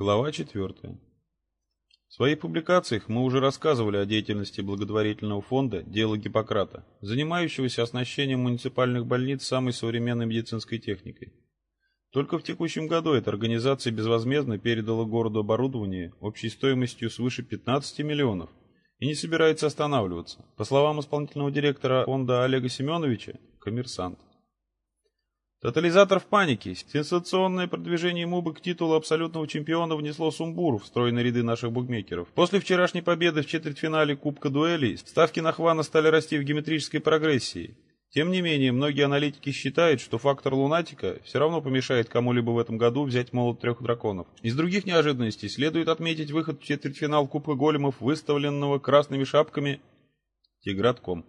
Глава 4. В своих публикациях мы уже рассказывали о деятельности благотворительного фонда «Дело Гиппократа», занимающегося оснащением муниципальных больниц самой современной медицинской техникой. Только в текущем году эта организация безвозмездно передала городу оборудование общей стоимостью свыше 15 миллионов и не собирается останавливаться. По словам исполнительного директора фонда Олега Семеновича, коммерсант. Тотализатор в панике. Сенсационное продвижение Мубы к титулу абсолютного чемпиона внесло сумбур в стройные ряды наших букмекеров. После вчерашней победы в четвертьфинале Кубка дуэлей ставки на Хвана стали расти в геометрической прогрессии. Тем не менее, многие аналитики считают, что фактор лунатика все равно помешает кому-либо в этом году взять молот трех драконов. Из других неожиданностей следует отметить выход в четвертьфинал Кубка големов, выставленного красными шапками Тигратком.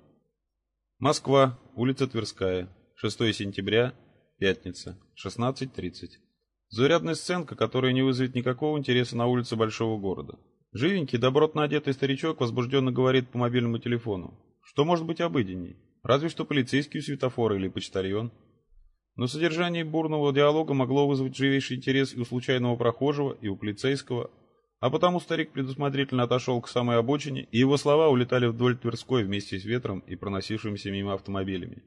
Москва, улица Тверская, 6 сентября Пятница, 16.30. Заурядная сценка, которая не вызовет никакого интереса на улице большого города. Живенький, добротно одетый старичок возбужденно говорит по мобильному телефону. Что может быть обыденней? Разве что полицейский у светофора или почтальон. Но содержание бурного диалога могло вызвать живейший интерес и у случайного прохожего, и у полицейского, а потому старик предусмотрительно отошел к самой обочине, и его слова улетали вдоль Тверской вместе с ветром и проносившимися мимо автомобилями.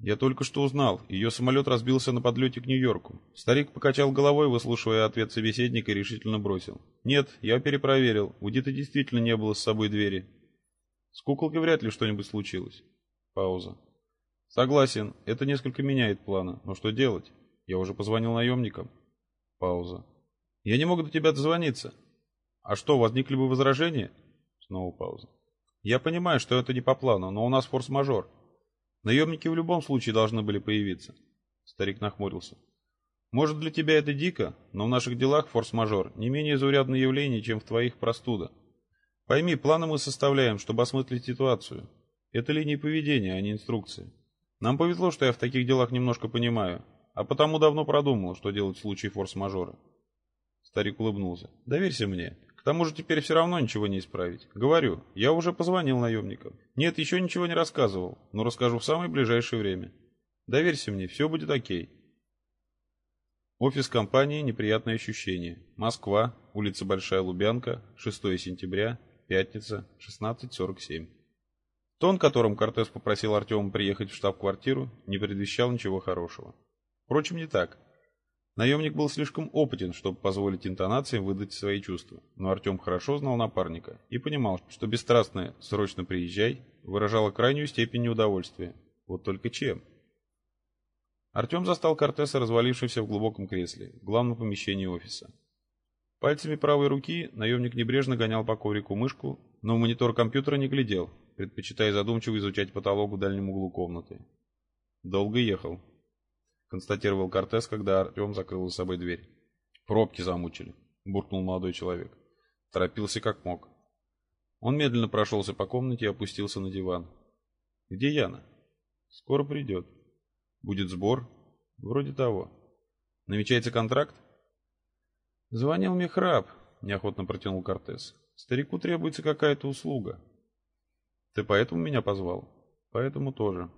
Я только что узнал, ее самолет разбился на подлете к Нью-Йорку. Старик покачал головой, выслушивая ответ собеседника, и решительно бросил. Нет, я перепроверил, у Диты действительно не было с собой двери. С куколкой вряд ли что-нибудь случилось. Пауза. Согласен, это несколько меняет планы, но что делать? Я уже позвонил наемникам. Пауза. Я не могу до тебя дозвониться. А что, возникли бы возражения? Снова пауза. Я понимаю, что это не по плану, но у нас форс-мажор. Наемники в любом случае должны были появиться. Старик нахмурился. Может, для тебя это дико, но в наших делах форс-мажор не менее заурядное явление, чем в твоих простуда. Пойми, планы мы составляем, чтобы осмыслить ситуацию. Это линии поведения, а не инструкции. Нам повезло, что я в таких делах немножко понимаю, а потому давно продумал, что делать в случае форс-мажора. Старик улыбнулся. Доверься мне. К тому же теперь все равно ничего не исправить. Говорю, я уже позвонил наемникам. Нет, еще ничего не рассказывал, но расскажу в самое ближайшее время. Доверься мне, все будет окей. Офис компании «Неприятное ощущение». Москва, улица Большая Лубянка, 6 сентября, пятница, 16.47. Тон, которым Кортес попросил Артема приехать в штаб-квартиру, не предвещал ничего хорошего. Впрочем, не так. Наемник был слишком опытен, чтобы позволить интонациям выдать свои чувства, но Артем хорошо знал напарника и понимал, что бесстрастное «срочно приезжай» выражало крайнюю степень неудовольствия. Вот только чем? Артем застал Кортеса, развалившегося в глубоком кресле, в главном помещении офиса. Пальцами правой руки наемник небрежно гонял по коврику мышку, но в монитор компьютера не глядел, предпочитая задумчиво изучать потолок в дальнем углу комнаты. Долго ехал, констатировал Кортес, когда Артем закрыл за собой дверь. «Пробки замучили», — буркнул молодой человек. Торопился как мог. Он медленно прошелся по комнате и опустился на диван. «Где Яна?» «Скоро придет». «Будет сбор?» «Вроде того». «Намечается контракт?» «Звонил Мехраб», — неохотно протянул Кортес. «Старику требуется какая-то услуга». «Ты поэтому меня позвал?» «Поэтому тоже».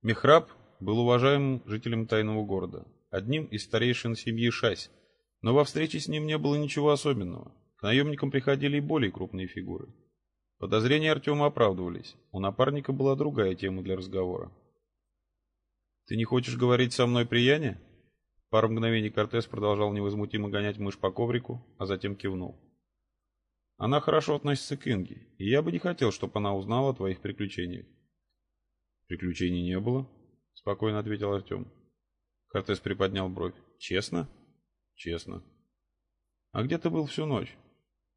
Мехраб был уважаемым жителем тайного города, одним из старейшин семьи Шась, но во встрече с ним не было ничего особенного. К наемникам приходили и более крупные фигуры. Подозрения Артема оправдывались. У напарника была другая тема для разговора. «Ты не хочешь говорить со мной, прияне?» Пару мгновений Кортес продолжал невозмутимо гонять мышь по коврику, а затем кивнул. «Она хорошо относится к Инге, и я бы не хотел, чтобы она узнала о твоих приключениях». «Приключений не было?» — спокойно ответил Артем. Кортес приподнял бровь. «Честно?» «Честно». «А где ты был всю ночь?»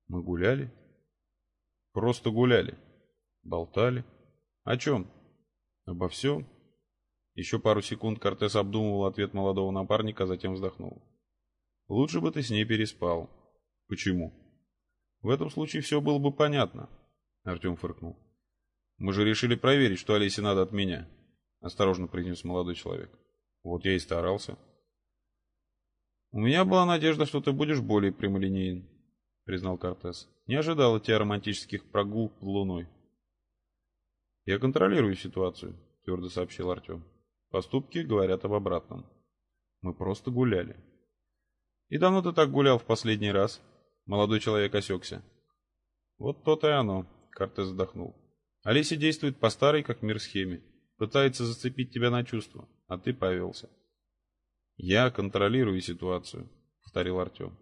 «Мы гуляли». «Просто гуляли». «Болтали». «О чем?» «Обо всем». Еще пару секунд Кортес обдумывал ответ молодого напарника, а затем вздохнул. «Лучше бы ты с ней переспал». «Почему?» «В этом случае все было бы понятно», — Артем фыркнул. «Мы же решили проверить, что Алисе надо от меня». — осторожно произнес молодой человек. «Вот я и старался». «У меня была надежда, что ты будешь более прямолинеен», — признал Кортес. «Не ожидал от тебя романтических прогул под луной». «Я контролирую ситуацию», — твердо сообщил Артем. «Поступки говорят об обратном. Мы просто гуляли». И давно ты так гулял в последний раз? Молодой человек осекся. Вот то-то и оно, Кортес вздохнул. Олеся действует по старой, как мир схеме. Пытается зацепить тебя на чувства, а ты повелся. Я контролирую ситуацию, повторил Артем.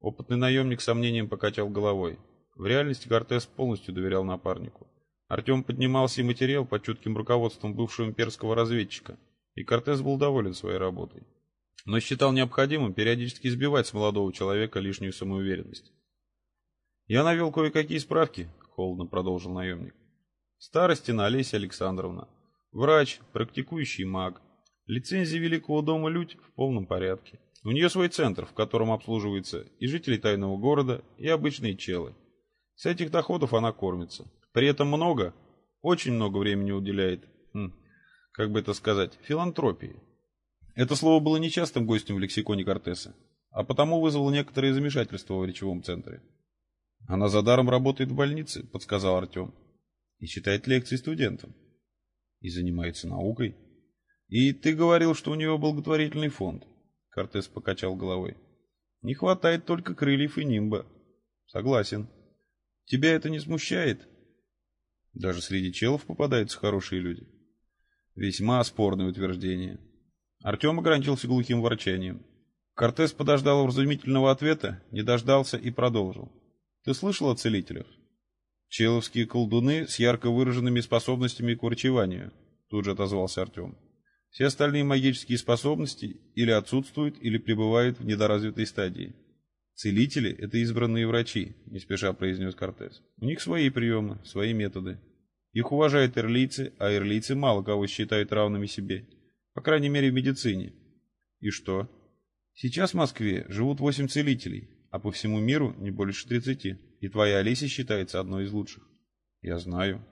Опытный наемник сомнением покачал головой. В реальности Кортес полностью доверял напарнику. Артем поднимался и материал под чутким руководством бывшего имперского разведчика, и Кортес был доволен своей работой. Но считал необходимым периодически избивать с молодого человека лишнюю самоуверенность. «Я навел кое-какие справки», — холодно продолжил наемник. «Старостина Олеся Александровна. Врач, практикующий маг. Лицензия Великого дома Людь в полном порядке. У нее свой центр, в котором обслуживаются и жители тайного города, и обычные челы. С этих доходов она кормится. При этом много, очень много времени уделяет, хм, как бы это сказать, филантропии. Это слово было нечастым гостем в лексиконе Кортеса, а потому вызвало некоторые замешательства в речевом центре. «Она за даром работает в больнице», — подсказал Артем. «И читает лекции студентам. И занимается наукой. И ты говорил, что у нее благотворительный фонд». Кортес покачал головой. «Не хватает только крыльев и нимба». «Согласен. Тебя это не смущает?» «Даже среди челов попадаются хорошие люди». «Весьма спорное утверждение». Артем ограничился глухим ворчанием. Кортес подождал вразумительного ответа, не дождался и продолжил. «Ты слышал о целителях?» «Человские колдуны с ярко выраженными способностями к врачеванию», тут же отозвался Артем. «Все остальные магические способности или отсутствуют, или пребывают в недоразвитой стадии». «Целители — это избранные врачи», — не спеша произнес Кортес. «У них свои приемы, свои методы. Их уважают эрлийцы, а эрлийцы мало кого считают равными себе. По крайней мере, в медицине. И что? Сейчас в Москве живут восемь целителей, а по всему миру не больше тридцати. И твоя Олеся считается одной из лучших. Я знаю.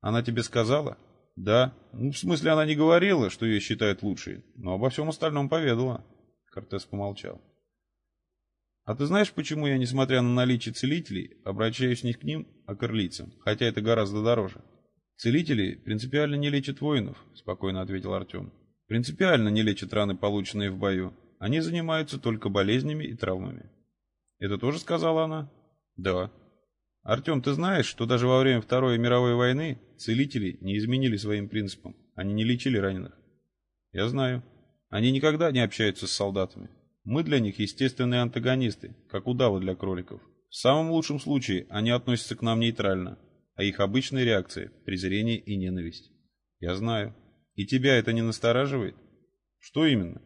Она тебе сказала? Да. Ну, в смысле, она не говорила, что ее считают лучшей, но обо всем остальном поведала. Кортес помолчал. А ты знаешь, почему я, несмотря на наличие целителей, обращаюсь не к ним, а к орлицам, хотя это гораздо дороже? Целители принципиально не лечат воинов, спокойно ответил Артем. Принципиально не лечат раны, полученные в бою. Они занимаются только болезнями и травмами. Это тоже сказала она? Да. Артем, ты знаешь, что даже во время Второй мировой войны целители не изменили своим принципам. Они не лечили раненых. Я знаю. Они никогда не общаются с солдатами. Мы для них естественные антагонисты, как удавы для кроликов. В самом лучшем случае они относятся к нам нейтрально, а их обычная реакция – презрение и ненависть. Я знаю. И тебя это не настораживает? Что именно?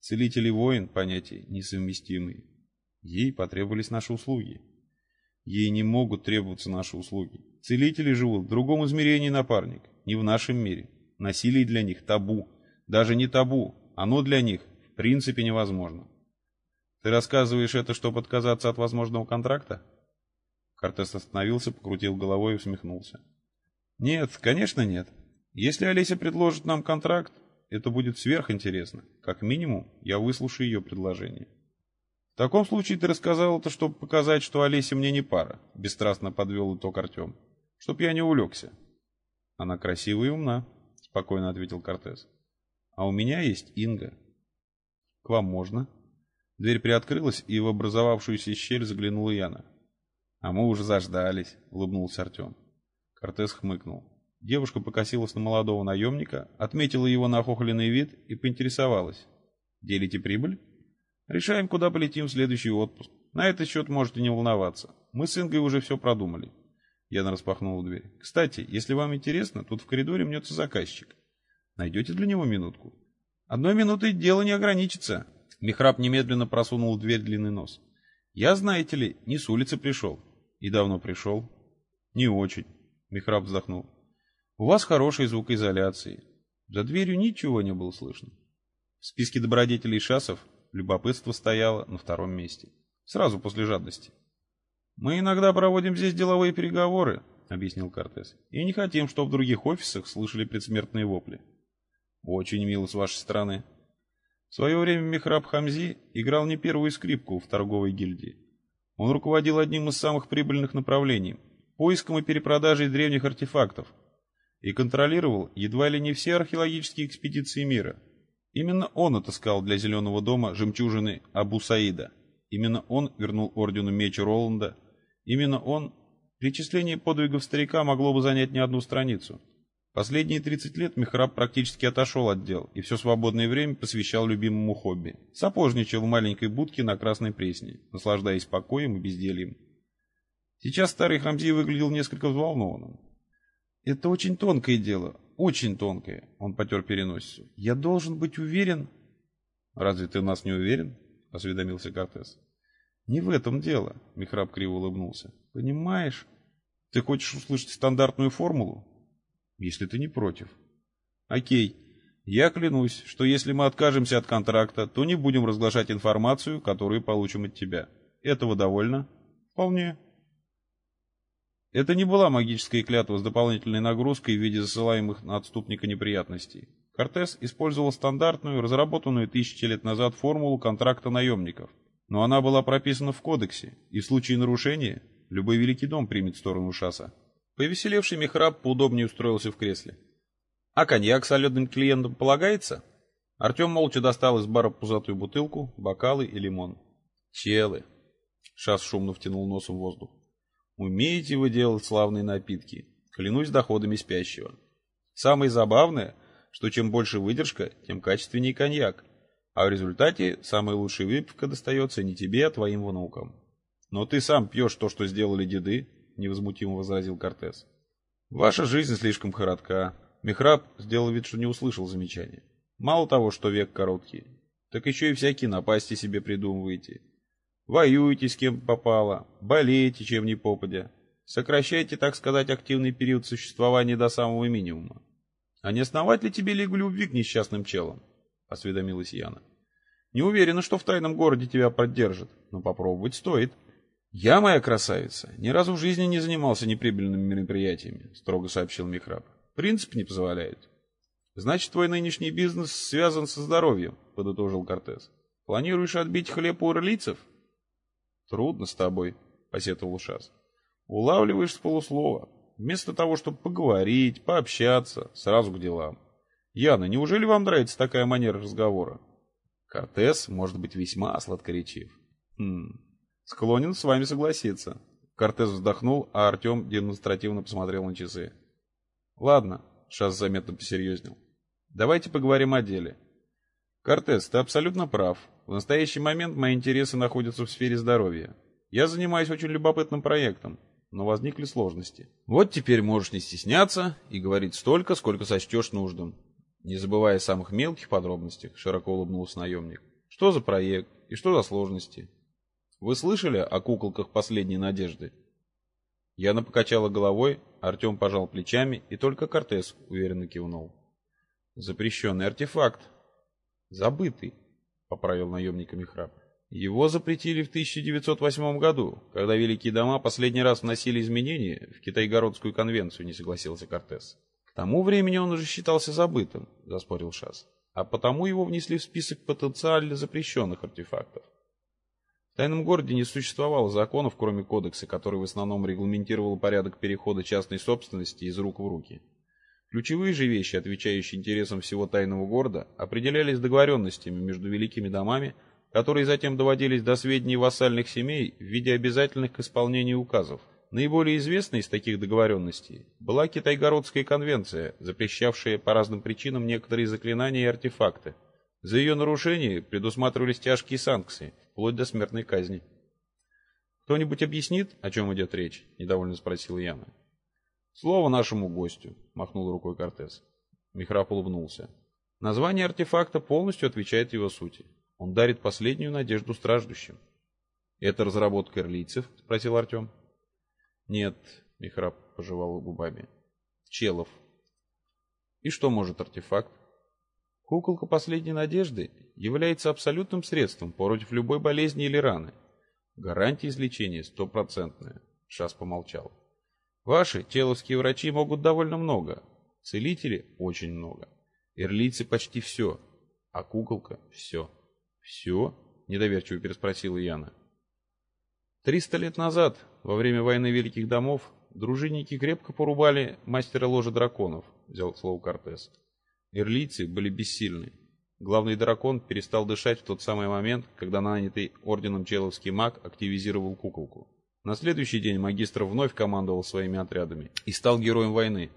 Целитель и воин – понятия несовместимые. Ей потребовались наши услуги. Ей не могут требоваться наши услуги. Целители живут в другом измерении, напарник, не в нашем мире. Насилие для них табу. Даже не табу, оно для них в принципе невозможно. Ты рассказываешь это, чтобы отказаться от возможного контракта? Кортес остановился, покрутил головой и усмехнулся. Нет, конечно нет. Если Олеся предложит нам контракт, это будет сверхинтересно. Как минимум, я выслушаю ее предложение. В таком случае ты рассказал это, чтобы показать, что Олеся мне не пара, бесстрастно подвел итог Артем. Чтоб я не увлекся. Она красивая и умна, спокойно ответил Кортес. А у меня есть Инга. К вам можно? Дверь приоткрылась, и в образовавшуюся щель заглянула Яна. А мы уже заждались, улыбнулся Артем. Кортес хмыкнул. Девушка покосилась на молодого наемника, отметила его нахохленный вид и поинтересовалась. «Делите прибыль?» «Решаем, куда полетим в следующий отпуск. На этот счет можете не волноваться. Мы с Ингой уже все продумали». Яна распахнула дверь. «Кстати, если вам интересно, тут в коридоре мнется заказчик. Найдете для него минутку?» «Одной минутой дело не ограничится». Михраб немедленно просунул в дверь длинный нос. «Я, знаете ли, не с улицы пришел». «И давно пришел?» «Не очень», — Михраб вздохнул. У вас хорошие звукоизоляции. За дверью ничего не было слышно. В списке добродетелей шасов любопытство стояло на втором месте. Сразу после жадности. «Мы иногда проводим здесь деловые переговоры», — объяснил Кортес, «и не хотим, чтобы в других офисах слышали предсмертные вопли». «Очень мило с вашей стороны». В свое время Мехраб Хамзи играл не первую скрипку в торговой гильдии. Он руководил одним из самых прибыльных направлений – поиском и перепродажей древних артефактов – и контролировал едва ли не все археологические экспедиции мира. Именно он отыскал для Зеленого дома жемчужины Абу Саида. Именно он вернул ордену меч Роланда. Именно он... Перечисление подвигов старика могло бы занять не одну страницу. Последние 30 лет Михраб практически отошел от дел и все свободное время посвящал любимому хобби. Сапожничал в маленькой будке на Красной Пресне, наслаждаясь покоем и бездельем. Сейчас старый Хамзи выглядел несколько взволнованным. «Это очень тонкое дело, очень тонкое», — он потер переносицу. «Я должен быть уверен...» «Разве ты нас не уверен?» — осведомился Кортес. «Не в этом дело», — Михраб криво улыбнулся. «Понимаешь, ты хочешь услышать стандартную формулу? Если ты не против». «Окей. Я клянусь, что если мы откажемся от контракта, то не будем разглашать информацию, которую получим от тебя. Этого довольно?» «Вполне». Это не была магическая клятва с дополнительной нагрузкой в виде засылаемых на отступника неприятностей. Кортес использовал стандартную, разработанную тысячи лет назад формулу контракта наемников. Но она была прописана в кодексе, и в случае нарушения любой великий дом примет сторону Шаса. Повеселевший Мехраб поудобнее устроился в кресле. «А коньяк солидным клиентом полагается?» Артем молча достал из бара пузатую бутылку, бокалы и лимон. «Челы!» Шас шумно втянул носом воздух. Умеете вы делать славные напитки, клянусь доходами спящего. Самое забавное, что чем больше выдержка, тем качественнее коньяк, а в результате самая лучшая выпивка достается не тебе, а твоим внукам. Но ты сам пьешь то, что сделали деды, невозмутимо возразил Кортес. Ваша жизнь слишком коротка. Мехраб сделал вид, что не услышал замечания. Мало того, что век короткий, так еще и всякие напасти себе придумываете. Воюете с кем попало, болеете чем ни попадя. Сокращайте, так сказать, активный период существования до самого минимума. А не основать ли тебе лигу любви к несчастным челам? Осведомилась Яна. Не уверена, что в тайном городе тебя поддержат, но попробовать стоит. Я, моя красавица, ни разу в жизни не занимался неприбыльными мероприятиями, строго сообщил Михраб. Принцип не позволяет. Значит, твой нынешний бизнес связан со здоровьем, подытожил Кортес. Планируешь отбить хлеб у орлийцев? «Трудно с тобой», — посетовал Шас. «Улавливаешь с полуслова. Вместо того, чтобы поговорить, пообщаться, сразу к делам. Яна, неужели вам нравится такая манера разговора?» Кортес может быть весьма сладкоречив. «Хм, склонен с вами согласиться». Кортес вздохнул, а Артем демонстративно посмотрел на часы. «Ладно», — Шас заметно посерьезнел. «Давайте поговорим о деле. Кортес, ты абсолютно прав. В настоящий момент мои интересы находятся в сфере здоровья. Я занимаюсь очень любопытным проектом, но возникли сложности. Вот теперь можешь не стесняться и говорить столько, сколько сочтешь нужным. Не забывая о самых мелких подробностях, широко улыбнулся наемник. Что за проект и что за сложности? Вы слышали о куколках последней надежды? Яна покачала головой, Артем пожал плечами, и только Кортес уверенно кивнул. Запрещенный артефакт, Забытый, поправил наемника Михраб. Его запретили в 1908 году, когда Великие дома последний раз вносили изменения в Китайгородскую конвенцию, не согласился Кортес. К тому времени он уже считался забытым, заспорил Шас. А потому его внесли в список потенциально запрещенных артефактов. В тайном городе не существовало законов, кроме кодекса, который в основном регламентировал порядок перехода частной собственности из рук в руки. Ключевые же вещи, отвечающие интересам всего тайного города, определялись договоренностями между великими домами, которые затем доводились до сведений вассальных семей в виде обязательных к исполнению указов. Наиболее известной из таких договоренностей была Китайгородская конвенция, запрещавшая по разным причинам некоторые заклинания и артефакты. За ее нарушение предусматривались тяжкие санкции, вплоть до смертной казни. «Кто-нибудь объяснит, о чем идет речь?» – недовольно спросил Яна. «Слово нашему гостю», — махнул рукой Кортес. Михрап улыбнулся. Название артефакта полностью отвечает его сути. Он дарит последнюю надежду страждущим. «Это разработка ирлийцев?» — спросил Артем. «Нет», — Михрап пожевал губами. «Челов». «И что может артефакт?» Куколка последней надежды является абсолютным средством против любой болезни или раны. Гарантия излечения стопроцентная. Шас помолчал. Ваши теловские врачи могут довольно много, целители очень много, ирлийцы почти все, а куколка все. Все? Недоверчиво переспросила Яна. Триста лет назад, во время войны Великих Домов, дружинники крепко порубали мастера ложи драконов, взял слово Кортес. Ирлийцы были бессильны. Главный дракон перестал дышать в тот самый момент, когда нанятый орденом Человский маг активизировал куколку. На следующий день магистр вновь командовал своими отрядами и стал героем войны.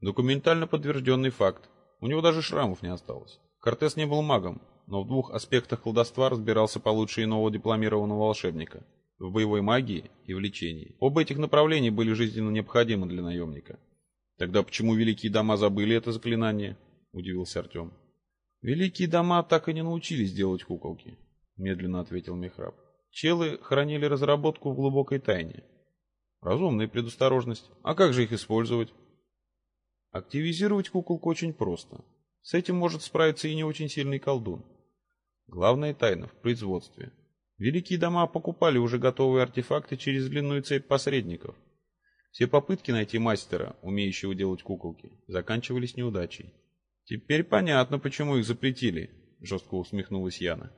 Документально подтвержденный факт. У него даже шрамов не осталось. Кортес не был магом, но в двух аспектах колдовства разбирался получше иного дипломированного волшебника. В боевой магии и в лечении. Оба этих направления были жизненно необходимы для наемника. Тогда почему великие дома забыли это заклинание? Удивился Артем. «Великие дома так и не научились делать куколки», — медленно ответил Михраб. «Челы хранили разработку в глубокой тайне. Разумная предосторожность. А как же их использовать?» Активизировать куколку очень просто. С этим может справиться и не очень сильный колдун. Главная тайна в производстве. Великие дома покупали уже готовые артефакты через длинную цепь посредников. Все попытки найти мастера, умеющего делать куколки, заканчивались неудачей. «Теперь понятно, почему их запретили», — жестко усмехнулась Яна.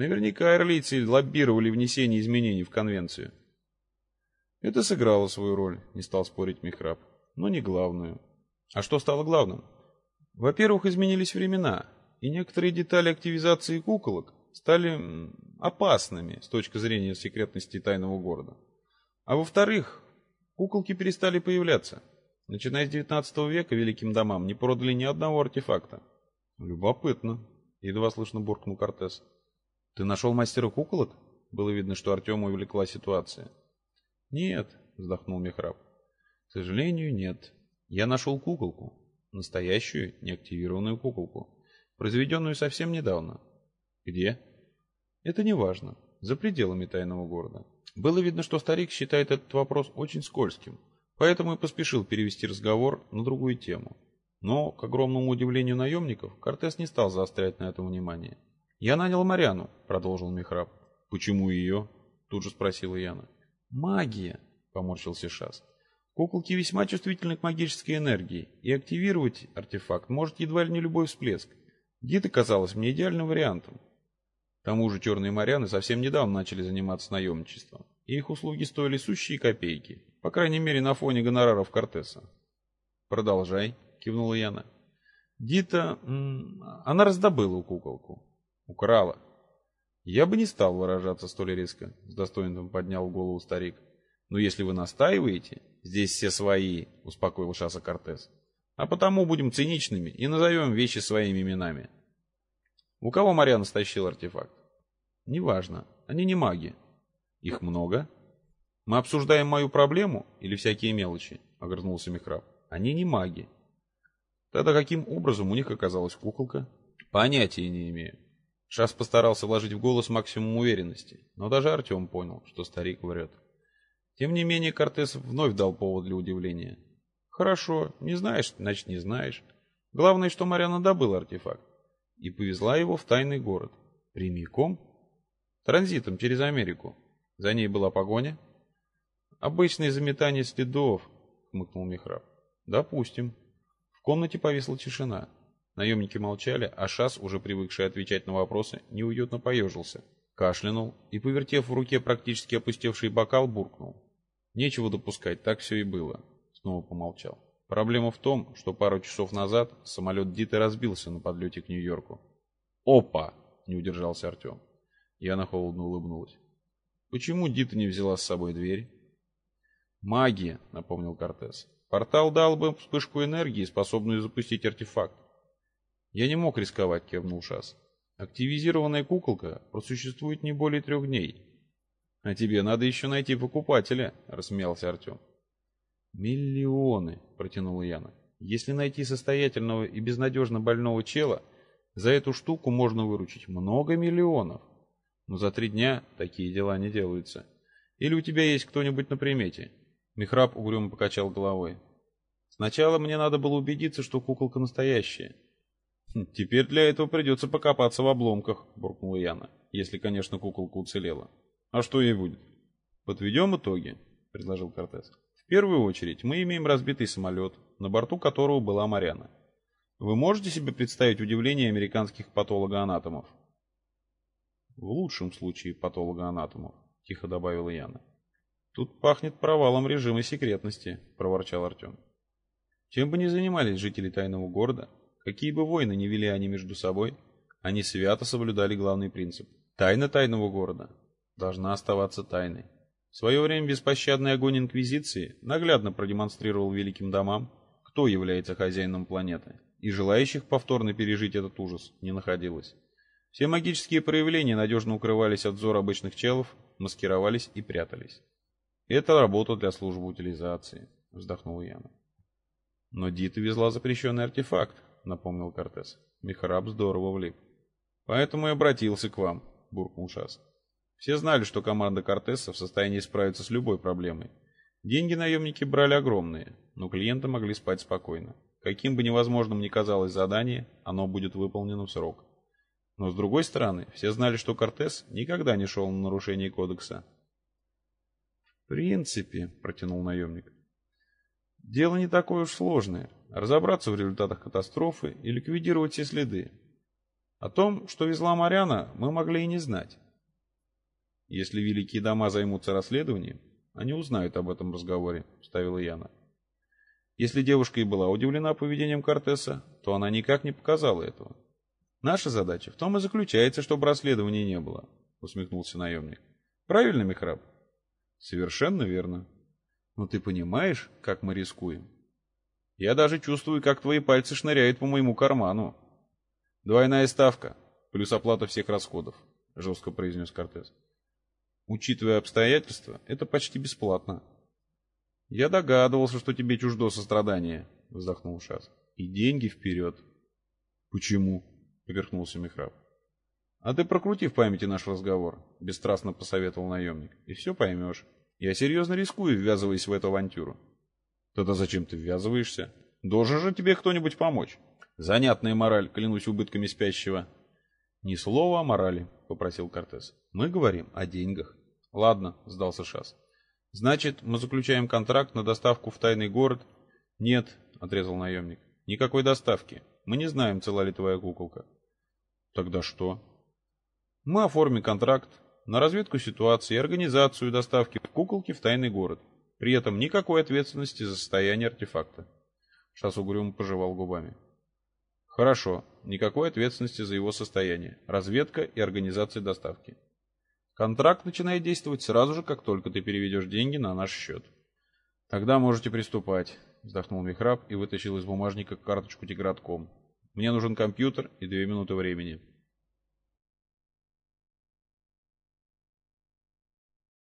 «Наверняка ирлийцы лоббировали внесение изменений в конвенцию». Это сыграло свою роль, не стал спорить Михраб, но не главную. А что стало главным? Во-первых, изменились времена, и некоторые детали активизации куколок стали опасными с точки зрения секретности тайного города. А во-вторых, куколки перестали появляться. Начиная с XIX века великим домам не продали ни одного артефакта. Любопытно. Едва слышно буркнул Кортес. Ты нашел мастера куколок? Было видно, что Артема увлекла ситуация. Нет, вздохнул Мехраб. К сожалению, нет. Я нашел куколку. Настоящую, неактивированную куколку. Произведенную совсем недавно. Где? Это не важно. За пределами тайного города. Было видно, что старик считает этот вопрос очень скользким. Поэтому и поспешил перевести разговор на другую тему. Но, к огромному удивлению наемников, Кортес не стал заострять на этом внимание. «Я нанял Мариану», — продолжил Михраб. «Почему ее?» — тут же спросила Яна. «Магия», — поморщился Шас. «Куколки весьма чувствительны к магической энергии, и активировать артефакт может едва ли не любой всплеск. Гита казалась мне идеальным вариантом. К тому же черные Марианы совсем недавно начали заниматься наемничеством, и их услуги стоили сущие копейки, по крайней мере, на фоне гонораров Кортеса. «Продолжай», — кивнула Яна. «Дита... она раздобыла куколку. Украла. Я бы не стал выражаться столь резко», — с достоинством поднял голову старик. «Но если вы настаиваете, здесь все свои», — успокоил Шаса Кортес. «А потому будем циничными и назовем вещи своими именами». «У кого Мариана стащил артефакт?» «Неважно. Они не маги». «Их много?» Мы обсуждаем мою проблему или всякие мелочи? Огрызнулся Михраб. Они не маги. Тогда каким образом у них оказалась куколка? Понятия не имею. Шас постарался вложить в голос максимум уверенности, но даже Артем понял, что старик врет. Тем не менее, Кортес вновь дал повод для удивления. Хорошо, не знаешь, значит не знаешь. Главное, что Марьяна добыла артефакт и повезла его в тайный город. Прямиком? Транзитом через Америку. За ней была погоня, Обычное заметание следов, хмыкнул Михраб. Допустим. В комнате повисла тишина. Наемники молчали, а Шас, уже привыкший отвечать на вопросы, неуютно поежился. Кашлянул и, повертев в руке практически опустевший бокал, буркнул. Нечего допускать, так все и было. Снова помолчал. Проблема в том, что пару часов назад самолет Диты разбился на подлете к Нью-Йорку. «Опа!» — не удержался Артем. Яна холодно улыбнулась. «Почему Дита не взяла с собой дверь?» «Магия», — напомнил Кортес. «Портал дал бы вспышку энергии, способную запустить артефакт». «Я не мог рисковать», — кивнул Шас. «Активизированная куколка просуществует не более трех дней». «А тебе надо еще найти покупателя», — рассмеялся Артем. «Миллионы», — протянула Яна. «Если найти состоятельного и безнадежно больного чела, за эту штуку можно выручить много миллионов. Но за три дня такие дела не делаются. Или у тебя есть кто-нибудь на примете?» Михраб угрюмо покачал головой. Сначала мне надо было убедиться, что куколка настоящая. «Хм, «Теперь для этого придется покопаться в обломках», — буркнула Яна. «Если, конечно, куколка уцелела. А что ей будет?» «Подведем итоги», — предложил Кортес. «В первую очередь мы имеем разбитый самолет, на борту которого была Марьяна. Вы можете себе представить удивление американских патологоанатомов?» «В лучшем случае патологоанатомов», — тихо добавила Яна. «Тут пахнет провалом режима секретности», — проворчал Артем. Чем бы ни занимались жители тайного города, какие бы войны не вели они между собой, Они свято соблюдали главный принцип. Тайна тайного города должна оставаться тайной. В свое время беспощадный огонь Инквизиции наглядно продемонстрировал великим домам, кто является хозяином планеты, и желающих повторно пережить этот ужас не находилось. Все магические проявления надежно укрывались от взора обычных челов, маскировались и прятались. Это работа для службы утилизации, вздохнул Яна. Но Дита везла запрещенный артефакт, напомнил Кортес. Михраб здорово влип. Поэтому и обратился к вам, буркнул Шас. Все знали, что команда Кортеса в состоянии справиться с любой проблемой. Деньги наемники брали огромные, но клиенты могли спать спокойно. Каким бы невозможным ни казалось задание, оно будет выполнено в срок. Но с другой стороны, все знали, что Кортес никогда не шел на нарушение кодекса. «В принципе», — протянул наемник, — «дело не такое уж сложное. Разобраться в результатах катастрофы и ликвидировать все следы. О том, что везла Маряна, мы могли и не знать. Если великие дома займутся расследованием, они узнают об этом разговоре», — вставила Яна. Если девушка и была удивлена поведением Кортеса, то она никак не показала этого. Наша задача в том и заключается, чтобы расследования не было, усмехнулся наемник. Правильно, Михраб? Совершенно верно. Но ты понимаешь, как мы рискуем? Я даже чувствую, как твои пальцы шныряют по моему карману. Двойная ставка, плюс оплата всех расходов, жестко произнес Кортес. Учитывая обстоятельства, это почти бесплатно. Я догадывался, что тебе чуждо сострадание, вздохнул Шас. И деньги вперед. Почему? поверхнулся Михраб. А ты прокрути в памяти наш разговор, бесстрастно посоветовал наемник, и все поймешь. Я серьезно рискую, ввязываясь в эту авантюру. Тогда зачем ты ввязываешься? Должен же тебе кто-нибудь помочь. Занятная мораль, клянусь убытками спящего. Ни слова о морали, попросил Кортес. Мы говорим о деньгах. Ладно, сдался Шас. Значит, мы заключаем контракт на доставку в тайный город? Нет, отрезал наемник. Никакой доставки. Мы не знаем, цела ли твоя куколка. Тогда что? Мы оформим контракт на разведку ситуации и организацию доставки куколки в тайный город. При этом никакой ответственности за состояние артефакта. Шас угрюмо пожевал губами. Хорошо, никакой ответственности за его состояние, разведка и организация доставки. Контракт начинает действовать сразу же, как только ты переведешь деньги на наш счет. Тогда можете приступать, вздохнул Михраб и вытащил из бумажника карточку тигратком. Мне нужен компьютер и две минуты времени.